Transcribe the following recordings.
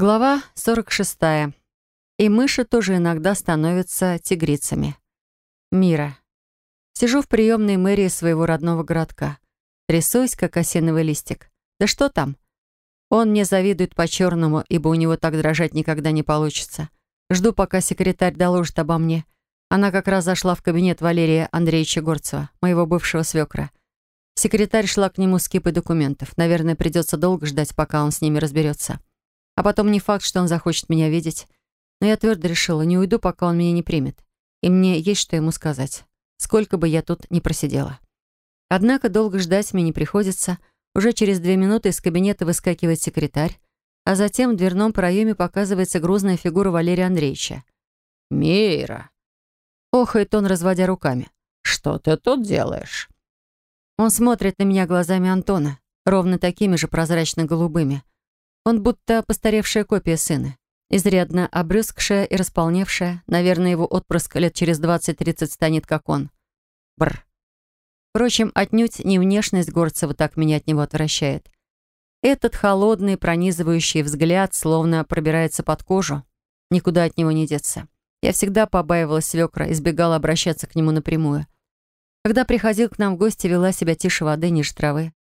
Глава 46. И мыши тоже иногда становятся тигрицами. Мира. Сижу в приемной мэрии своего родного городка. Трясусь, как осиновый листик. Да что там? Он мне завидует по-черному, ибо у него так дрожать никогда не получится. Жду, пока секретарь доложит обо мне. Она как раз зашла в кабинет Валерия Андреевича Горцева, моего бывшего свекра. Секретарь шла к нему с кипой документов. Наверное, придется долго ждать, пока он с ними разберется. А потом не факт, что он захочет меня видеть. Но я твердо решила, не уйду, пока он меня не примет. И мне есть что ему сказать. Сколько бы я тут ни просидела. Однако долго ждать мне не приходится. Уже через две минуты из кабинета выскакивает секретарь, а затем в дверном проеме показывается грузная фигура Валерия Андреевича. «Мира!» Охает он, разводя руками. «Что ты тут делаешь?» Он смотрит на меня глазами Антона, ровно такими же прозрачно-голубыми. Он будто постаревшая копия сына. Изрядно обрюзгшая и располневшая. Наверное, его отпрыск лет через 20-30 станет как он. Бр. Впрочем, отнюдь не внешность Горцева так меня от него отвращает. Этот холодный, пронизывающий взгляд словно пробирается под кожу. Никуда от него не деться. Я всегда побаивалась свекра, избегала обращаться к нему напрямую. Когда приходил к нам в гости, вела себя тише воды, ниже травы.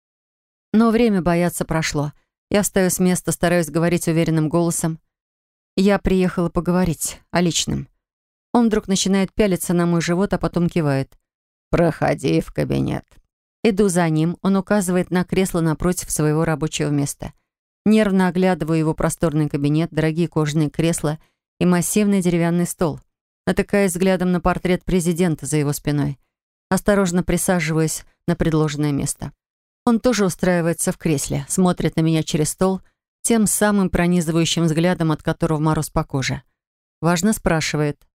Но время бояться прошло — я встаю с места, стараюсь говорить уверенным голосом. Я приехала поговорить о личном. Он вдруг начинает пялиться на мой живот, а потом кивает. «Проходи в кабинет». Иду за ним, он указывает на кресло напротив своего рабочего места. Нервно оглядываю его просторный кабинет, дорогие кожаные кресла и массивный деревянный стол. Натыкаясь взглядом на портрет президента за его спиной. Осторожно присаживаюсь на предложенное место. Он тоже устраивается в кресле, смотрит на меня через стол, тем самым пронизывающим взглядом, от которого мороз по коже. Важно спрашивает.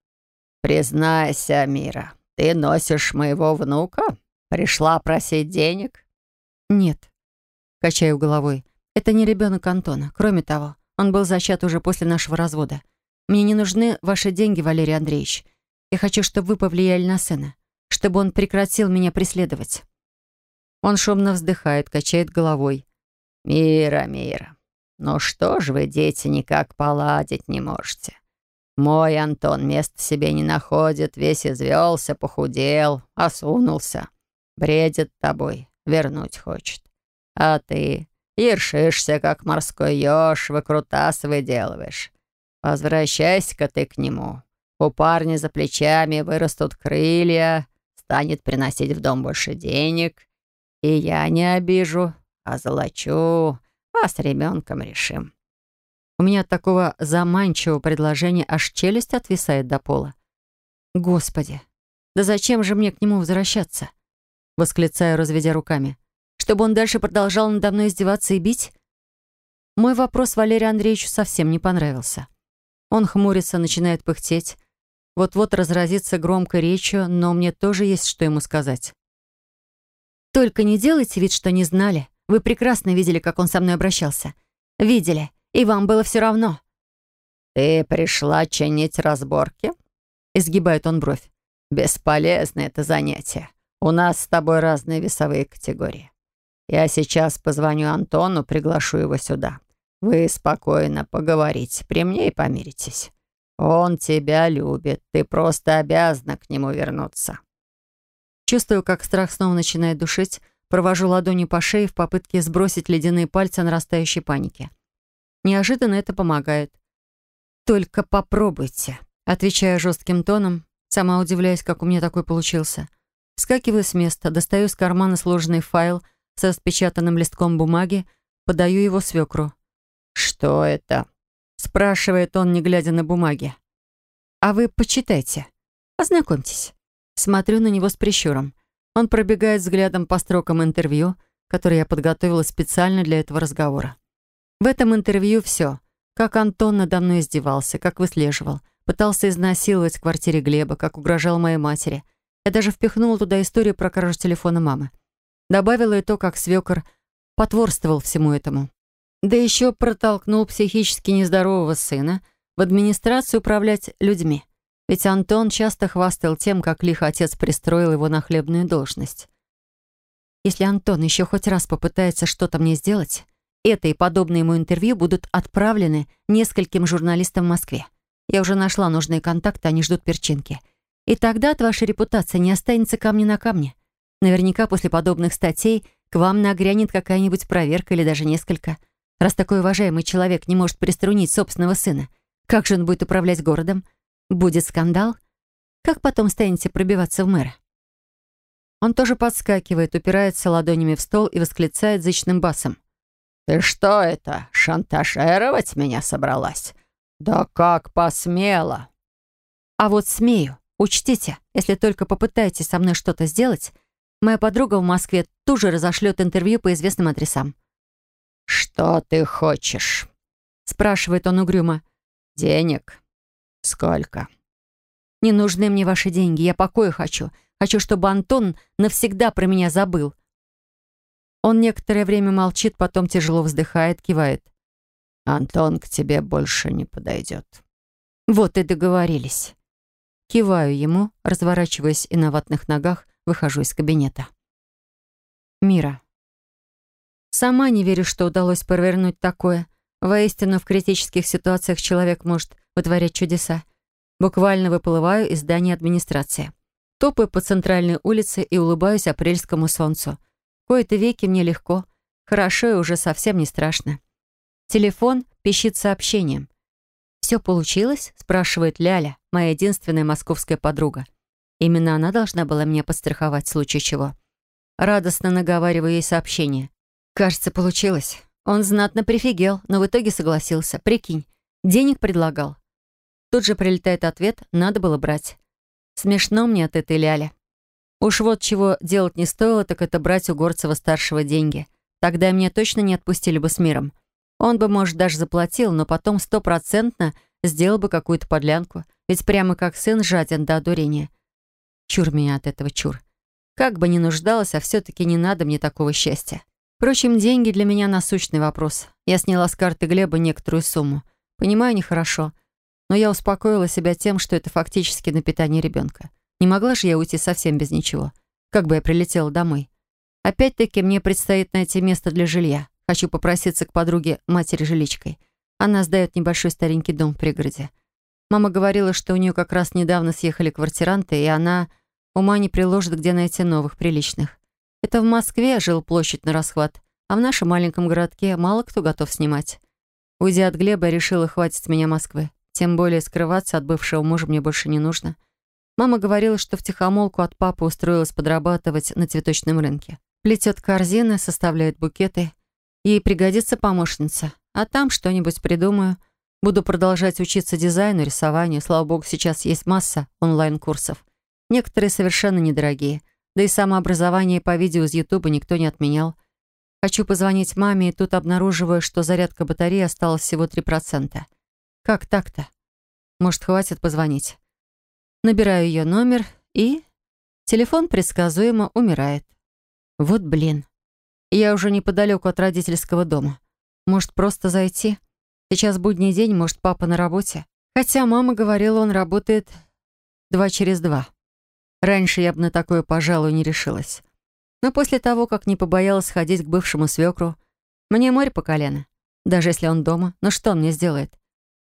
«Признайся, Мира, ты носишь моего внука? Пришла просить денег?» «Нет», — качаю головой. «Это не ребенок Антона. Кроме того, он был зачат уже после нашего развода. Мне не нужны ваши деньги, Валерий Андреевич. Я хочу, чтобы вы повлияли на сына, чтобы он прекратил меня преследовать». Он шумно вздыхает, качает головой. «Мира, мира, ну что ж вы, дети, никак поладить не можете? Мой Антон места себе не находит, весь извелся, похудел, осунулся. Бредит тобой, вернуть хочет. А ты ершишься, как морской еж, выкрутас выделываешь. Возвращайся-ка ты к нему. У парня за плечами вырастут крылья, станет приносить в дом больше денег, и я не обижу, а золочу, а с ребенком решим. У меня от такого заманчивого предложения аж челюсть отвисает до пола. Господи, да зачем же мне к нему возвращаться? Восклицаю, разведя руками. Чтобы он дальше продолжал надо мной издеваться и бить? Мой вопрос Валерию Андреевичу совсем не понравился. Он хмурится, начинает пыхтеть. Вот-вот разразится громкой речью, но мне тоже есть что ему сказать. Только не делайте вид, что не знали. Вы прекрасно видели, как он со мной обращался. Видели, и вам было все равно. «Ты пришла чинить разборки?» Изгибает он бровь. «Бесполезно это занятие. У нас с тобой разные весовые категории. Я сейчас позвоню Антону, приглашу его сюда. Вы спокойно поговорите, при мне и помиритесь. Он тебя любит, ты просто обязана к нему вернуться». Чувствую, как страх снова начинает душить, провожу ладонью по шее в попытке сбросить ледяные пальцы нарастающей паники. Неожиданно это помогает. «Только попробуйте», — отвечаю жестким тоном, сама удивляюсь, как у меня такой получился. Вскакиваю с места, достаю из кармана сложенный файл со распечатанным листком бумаги, подаю его свекру. «Что это?» — спрашивает он, не глядя на бумаги. «А вы почитайте. Ознакомьтесь». Смотрю на него с прищуром. Он пробегает взглядом по строкам интервью, которые я подготовила специально для этого разговора. В этом интервью все. Как Антон надо мной издевался, как выслеживал, пытался изнасиловать в квартире Глеба, как угрожал моей матери. Я даже впихнула туда историю про кражу телефона мамы. Добавила и то, как свекор потворствовал всему этому. Да еще протолкнул психически нездорового сына в администрацию управлять людьми. Ведь Антон часто хвастал тем, как лихо отец пристроил его на хлебную должность. Если Антон еще хоть раз попытается что-то мне сделать, Это и подобные ему интервью будут отправлены нескольким журналистам в Москве. Я уже нашла нужные контакты, они ждут перчинки. И тогда от вашей репутации не останется камня на камне. Наверняка после подобных статей к вам нагрянет какая-нибудь проверка или даже несколько. Раз такой уважаемый человек не может приструнить собственного сына, как же он будет управлять городом? Будет скандал? Как потом станете пробиваться в мэра? Он тоже подскакивает, упирается ладонями в стол и восклицает зычным басом. «Ты что это, шантажировать меня собралась? Да как посмела!» «А вот смею. Учтите, если только попытаетесь со мной что-то сделать, моя подруга в Москве тут же разошлет интервью по известным адресам». «Что ты хочешь?» спрашивает он угрюмо. «Денег? Сколько?» «Не нужны мне ваши деньги, я покоя хочу. Хочу, чтобы Антон навсегда про меня забыл». Он некоторое время молчит, потом тяжело вздыхает, кивает. «Антон к тебе больше не подойдет». Вот и договорились. Киваю ему, разворачиваясь и на ватных ногах выхожу из кабинета. Мира. Сама не верю, что удалось провернуть такое. Воистину, в критических ситуациях человек может вытворять чудеса. Буквально выплываю из здания администрации. Топаю по центральной улице и улыбаюсь апрельскому солнцу. Кои-то веки мне легко. Хорошо и уже совсем не страшно. Телефон пищит сообщением. «Все получилось?» — спрашивает Ляля, моя единственная московская подруга. Именно она должна была меня подстраховать в случае чего. Радостно наговариваю ей сообщение. Кажется, получилось. Он знатно прифигел, но в итоге согласился. Прикинь, денег предлагал. Тут же прилетает ответ, надо было брать. Смешно мне от этой ляли. Уж вот чего делать не стоило, так это брать у Горцева-старшего деньги. Тогда меня точно не отпустили бы с миром. Он бы, может, даже заплатил, но потом стопроцентно сделал бы какую-то подлянку. Ведь прямо как сын жаден до одурения. Чур меня от этого, чур. Как бы ни нуждалась, а все-таки не надо мне такого счастья. Впрочем, деньги для меня насущный вопрос. Я сняла с карты Глеба некоторую сумму. Понимаю, нехорошо. Но я успокоила себя тем, что это фактически на питание ребенка. Не могла же я уйти совсем без ничего. Как бы я прилетела домой. Опять-таки, мне предстоит найти место для жилья. Хочу попроситься к подруге матери жиличкой. Она сдает небольшой старенький дом в пригороде. Мама говорила, что у нее как раз недавно съехали квартиранты, и она ума не приложит, где найти новых, приличных. Это в Москве жил площадь на расхват, а в нашем маленьком городке мало кто готов снимать. Уйдя от Глеба, решила, хватит с меня Москвы. Тем более скрываться от бывшего мужа мне больше не нужно. Мама говорила, что в тихомолку от папы устроилась подрабатывать на цветочном рынке. Плетет корзины, составляет букеты. Ей пригодится помощница. А там что-нибудь придумаю. Буду продолжать учиться дизайну, рисованию. Слава богу, сейчас есть масса онлайн-курсов. Некоторые совершенно недорогие. Да и самообразование по видео из Ютуба никто не отменял. Хочу позвонить маме, и тут обнаруживаю, что зарядка батареи осталась всего 3%. Как так-то? Может, хватит позвонить? Набираю ее номер, и... Телефон предсказуемо умирает. Вот блин. Я уже неподалеку от родительского дома. Может, просто зайти? Сейчас будний день, может, папа на работе. Хотя мама говорила, он работает два через два. Раньше я бы на такое, пожалуй, не решилась. Но после того, как не побоялась ходить к бывшему свекру, мне море по колено. Даже если он дома, ну что он мне сделает?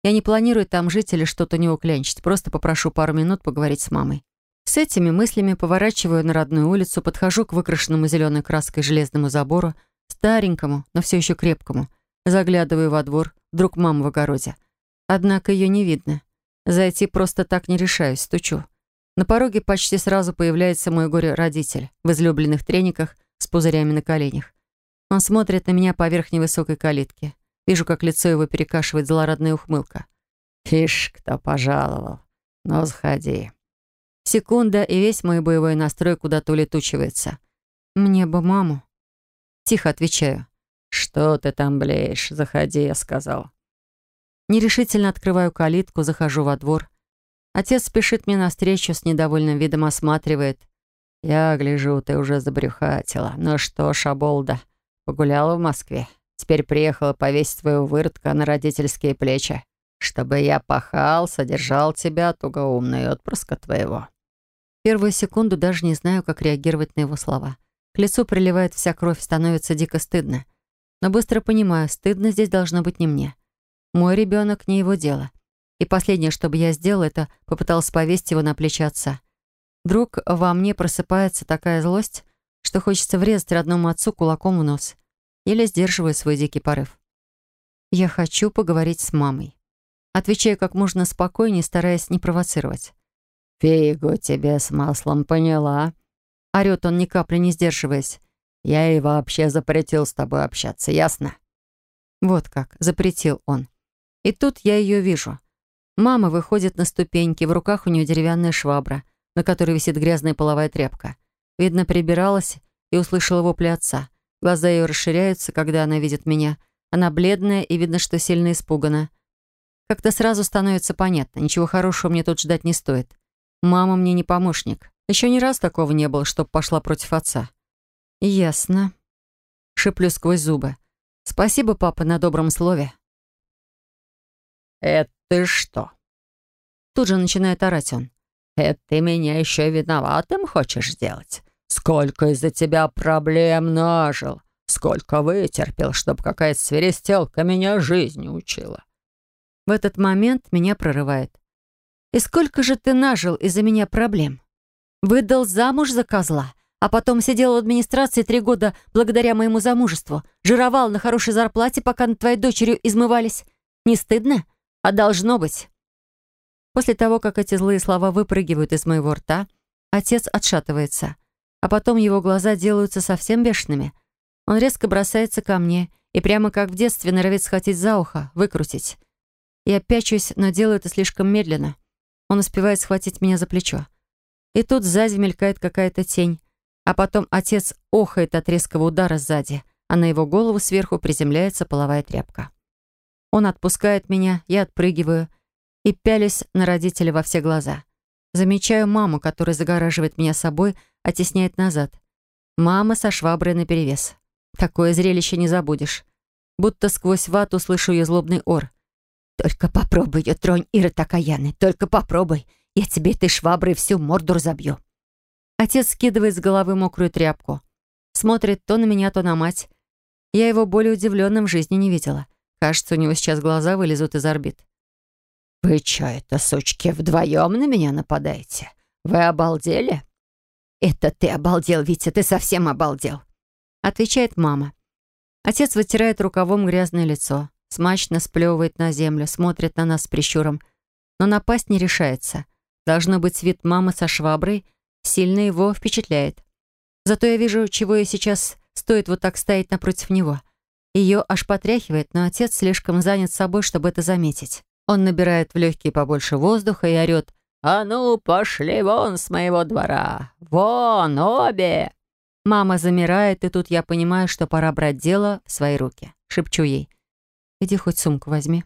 Я не планирую там жить или что-то у него клянчить, просто попрошу пару минут поговорить с мамой. С этими мыслями поворачиваю на родную улицу, подхожу к выкрашенному зеленой краской железному забору, старенькому, но все еще крепкому. Заглядываю во двор, вдруг мама в огороде. Однако ее не видно. Зайти просто так не решаюсь, стучу. На пороге почти сразу появляется мой горе-родитель в излюбленных трениках с пузырями на коленях. Он смотрит на меня поверх невысокой калитки. Вижу, как лицо его перекашивает злорадная ухмылка. «Ишь, кто пожаловал. Ну, заходи». Секунда, и весь мой боевой настрой куда-то улетучивается. «Мне бы маму». Тихо отвечаю. «Что ты там блеешь? Заходи», — я сказал. Нерешительно открываю калитку, захожу во двор. Отец спешит мне навстречу, с недовольным видом осматривает. «Я гляжу, ты уже забрюхатила. Ну что, Шаболда, погуляла в Москве? Теперь приехала повесить твоего выродка на родительские плечи, чтобы я пахал, содержал тебя, тугоумный отпрыска твоего». Первую секунду даже не знаю, как реагировать на его слова. К лицу приливает вся кровь, становится дико стыдно. Но быстро понимаю, стыдно здесь должно быть не мне. Мой ребенок не его дело. И последнее, что бы я сделала, это попыталась повесить его на плечи отца. Вдруг во мне просыпается такая злость, что хочется врезать родному отцу кулаком в нос. Еле сдерживаю свой дикий порыв. Я хочу поговорить с мамой. Отвечаю как можно спокойнее, стараясь не провоцировать. «Фигу тебе с маслом, поняла?» Орёт он, ни капли не сдерживаясь. «Я и вообще запретил с тобой общаться, ясно?» Вот как, запретил он. И тут я ее вижу. Мама выходит на ступеньки, в руках у нее деревянная швабра, на которой висит грязная половая тряпка. Видно, прибиралась и услышала вопли отца. Глаза ее расширяются, когда она видит меня. Она бледная, и видно, что сильно испугана. Как-то сразу становится понятно, ничего хорошего мне тут ждать не стоит. Мама мне не помощник. Еще ни раз такого не было, чтоб пошла против отца. Ясно. Шиплю сквозь зубы. Спасибо, папа, на добром слове. «Это ты что?» Тут же начинает орать он. «Это ты меня еще виноватым хочешь сделать? Сколько из-за тебя проблем нажил? Сколько вытерпел, чтобы какая-то свиристелка меня жизни учила?» В этот момент меня прорывает. «И сколько же ты нажил из-за меня проблем? Выдал замуж за козла, а потом сидел в администрации три года благодаря моему замужеству, жировал на хорошей зарплате, пока над твоей дочерью измывались. Не стыдно? А должно быть». После того, как эти злые слова выпрыгивают из моего рта, отец отшатывается, а потом его глаза делаются совсем бешеными. Он резко бросается ко мне и прямо как в детстве норовит схватить за ухо, выкрутить. Я пячусь, но делаю это слишком медленно. Он успевает схватить меня за плечо. И тут сзади мелькает какая-то тень, а потом отец охает от резкого удара сзади, а на его голову сверху приземляется половая тряпка. Он отпускает меня, я отпрыгиваю — и пялись на родителя во все глаза. Замечаю маму, которая загораживает меня собой, оттесняет назад. Мама со шваброй наперевес. Такое зрелище не забудешь. Будто сквозь вату слышу ее злобный ор. «Только попробуй ее, тронь, Ира Такаяны, только попробуй. Я тебе этой шваброй всю морду разобью». Отец скидывает с головы мокрую тряпку. Смотрит то на меня, то на мать. Я его более удивленным в жизни не видела. Кажется, у него сейчас глаза вылезут из орбит. «Вы чё это, сучки, вдвоем на меня нападаете? Вы обалдели?» «Это ты обалдел, Витя, ты совсем обалдел!» Отвечает мама. Отец вытирает рукавом грязное лицо, смачно сплевывает на землю, смотрит на нас с прищуром, но напасть не решается. Должно быть, вид мамы со шваброй сильно его впечатляет. Зато я вижу, чего ей сейчас стоит вот так стоять напротив него. Ее аж потряхивает, но отец слишком занят собой, чтобы это заметить. Он набирает в легкие побольше воздуха и орет «А ну, пошли вон с моего двора! Вон, обе!» Мама замирает, и тут я понимаю, что пора брать дело в свои руки. Шепчу ей «Иди хоть сумку возьми».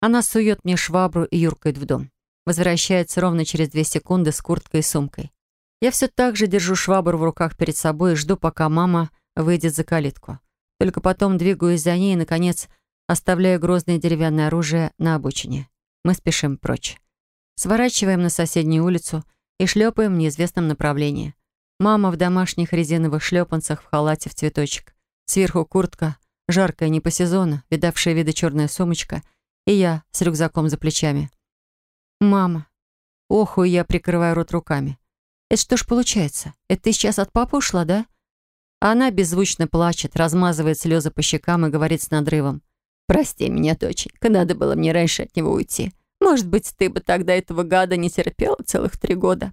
Она сует мне швабру и юркает в дом. Возвращается ровно через две секунды с курткой и сумкой. Я все так же держу швабру в руках перед собой и жду, пока мама выйдет за калитку. Только потом двигаюсь за ней и, наконец, оставляя грозное деревянное оружие на обочине. Мы спешим прочь. Сворачиваем на соседнюю улицу и шлепаем в неизвестном направлении. Мама в домашних резиновых шлепанцах в халате в цветочек. Сверху куртка, жаркая не по сезону, видавшая виды черная сумочка, и я с рюкзаком за плечами. «Мама!» Оху, я прикрываю рот руками. «Это что ж получается? Это ты сейчас от папы ушла, да?» Она беззвучно плачет, размазывает слезы по щекам и говорит с надрывом. Прости меня, доченька, надо было мне раньше от него уйти. Может быть, ты бы тогда этого гада не терпела целых три года.